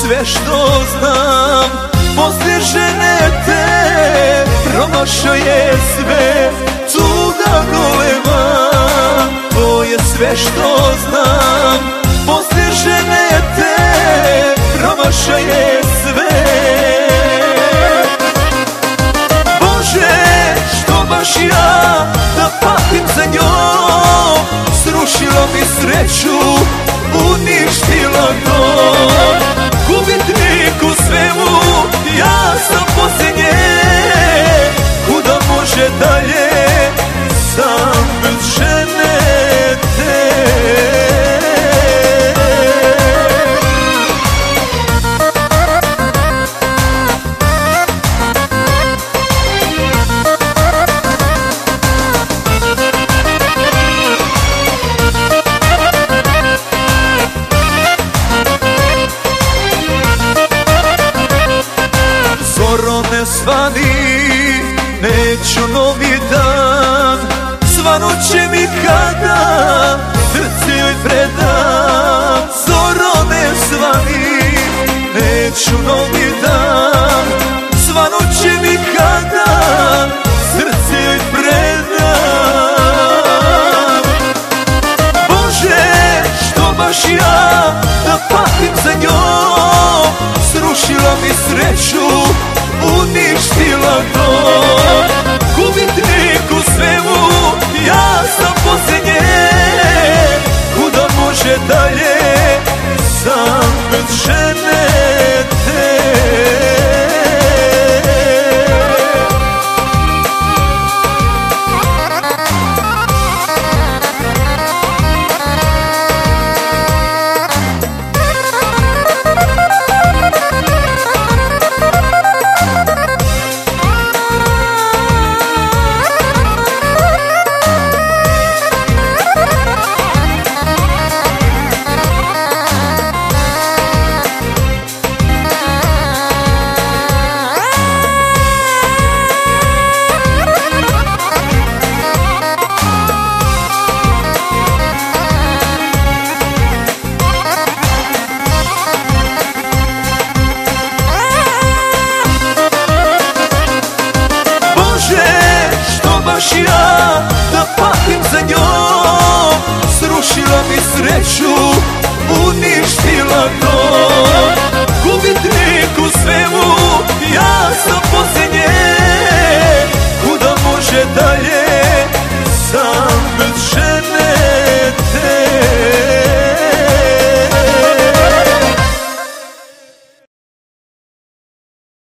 sve što znam. Poslije žene te promašo je sve. Cuda golema To je sve što znam. Poslije žene te promašo je sve. Bože što baš ja da patim za njom? Srušilo mi sreću, uništila to Svani, neću novi dan. Svanut će mi kada srce joj predam. Zoro ne svani, neću novi dan. Svanut će mi kada srce joj predam. Bože, što baš ja da patim za njom? Srušila mi sreću, uništila dom ja da patim za njom. Srušila mi sreću,